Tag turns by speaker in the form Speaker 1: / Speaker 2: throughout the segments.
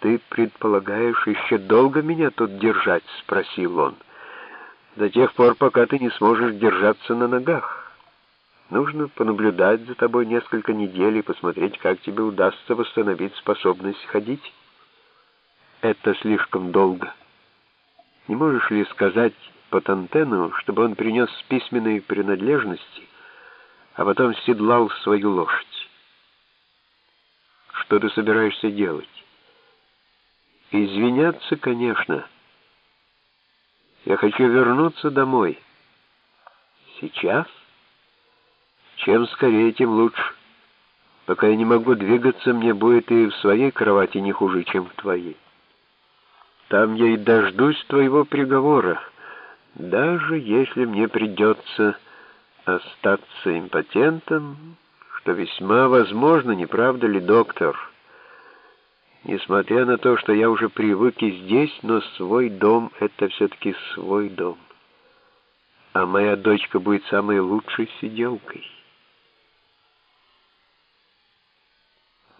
Speaker 1: «Ты предполагаешь еще долго меня тут держать?» — спросил он. «До тех пор, пока ты не сможешь держаться на ногах. Нужно понаблюдать за тобой несколько недель и посмотреть, как тебе удастся восстановить способность ходить. Это слишком долго. Не можешь ли сказать Патантену, чтобы он принес письменные принадлежности, а потом седлал свою лошадь? Что ты собираешься делать?» Извиняться, конечно. Я хочу вернуться домой. Сейчас? Чем скорее, тем лучше. Пока я не могу двигаться, мне будет и в своей кровати не хуже, чем в твоей. Там я и дождусь твоего приговора, даже если мне придется остаться импотентом, что весьма возможно, не правда ли, доктор?» Несмотря на то, что я уже привык и здесь, но свой дом — это все-таки свой дом. А моя дочка будет самой лучшей сиделкой.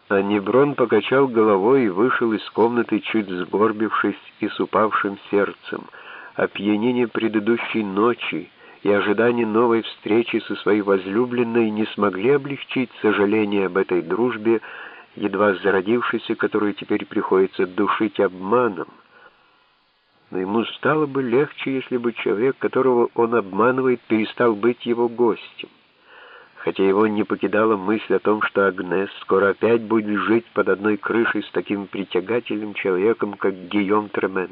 Speaker 1: Аниброн покачал головой и вышел из комнаты, чуть сгорбившись и с упавшим сердцем. Опьянение предыдущей ночи и ожидание новой встречи со своей возлюбленной не смогли облегчить сожаление об этой дружбе, едва зародившейся, которую теперь приходится душить обманом. Но ему стало бы легче, если бы человек, которого он обманывает, перестал быть его гостем. Хотя его не покидала мысль о том, что Агнес скоро опять будет жить под одной крышей с таким притягательным человеком, как Гийом Тремен.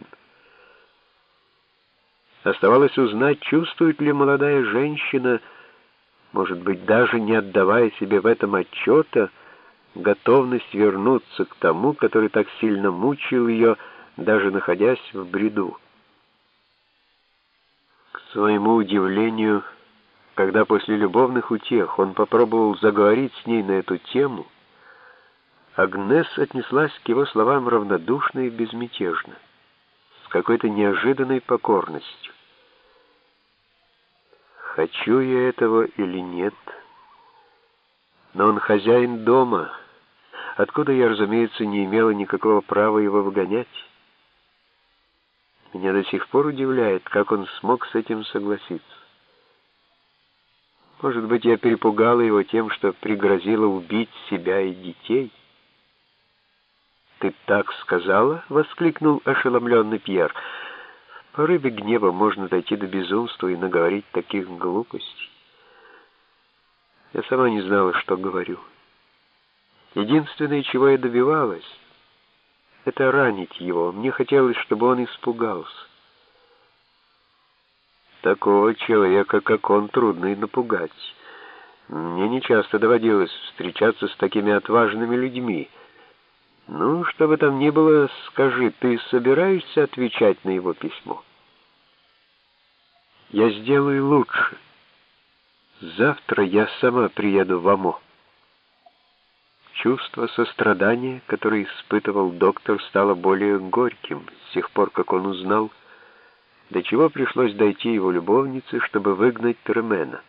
Speaker 1: Оставалось узнать, чувствует ли молодая женщина, может быть, даже не отдавая себе в этом отчета, готовность вернуться к тому, который так сильно мучил ее, даже находясь в бреду. К своему удивлению, когда после любовных утех он попробовал заговорить с ней на эту тему, Агнес отнеслась к его словам равнодушно и безмятежно, с какой-то неожиданной покорностью. «Хочу я этого или нет?» но он хозяин дома, откуда я, разумеется, не имела никакого права его выгонять. Меня до сих пор удивляет, как он смог с этим согласиться. Может быть, я перепугала его тем, что пригрозила убить себя и детей. «Ты так сказала?» — воскликнул ошеломленный Пьер. В порыве гнева можно дойти до безумства и наговорить таких глупостей. Я сама не знала, что говорю. Единственное, чего я добивалась, это ранить его. Мне хотелось, чтобы он испугался. Такого человека, как он, трудно и напугать. Мне нечасто доводилось встречаться с такими отважными людьми. Ну, что бы там ни было, скажи, ты собираешься отвечать на его письмо? Я сделаю лучше. Завтра я сама приеду в Амо. Чувство сострадания, которое испытывал доктор, стало более горьким с тех пор, как он узнал, до чего пришлось дойти его любовнице, чтобы выгнать Тремена.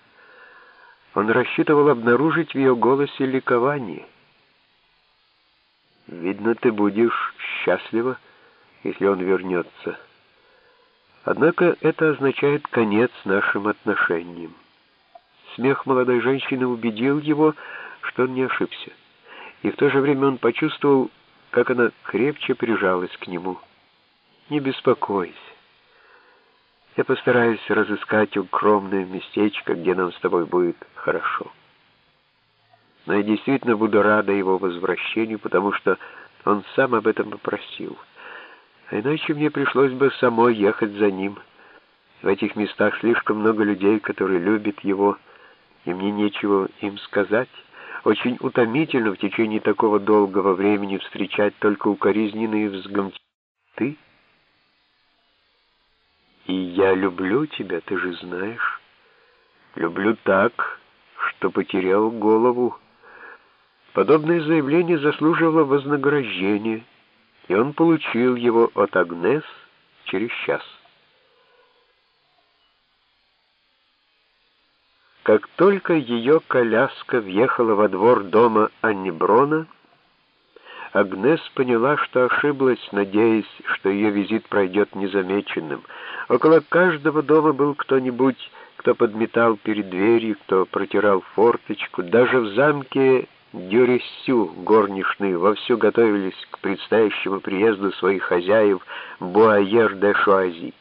Speaker 1: Он рассчитывал обнаружить в ее голосе ликование. «Видно, ты будешь счастлива, если он вернется. Однако это означает конец нашим отношениям». Смех молодой женщины убедил его, что он не ошибся и в то же время он почувствовал, как она крепче прижалась к нему. «Не беспокойся. Я постараюсь разыскать укромное местечко, где нам с тобой будет хорошо. Но я действительно буду рада его возвращению, потому что он сам об этом попросил. А иначе мне пришлось бы самой ехать за ним. В этих местах слишком много людей, которые любят его, и мне нечего им сказать». Очень утомительно в течение такого долгого времени встречать только укоризненные взгляды. Ты? И я люблю тебя, ты же знаешь. Люблю так, что потерял голову. Подобное заявление заслуживало вознаграждения, и он получил его от Агнес через час. Как только ее коляска въехала во двор дома Анниброна, Агнес поняла, что ошиблась, надеясь, что ее визит пройдет незамеченным. Около каждого дома был кто-нибудь, кто подметал перед дверью, кто протирал форточку. Даже в замке Дюрессю горничные вовсю готовились к предстоящему приезду своих хозяев Буайер де Шуази.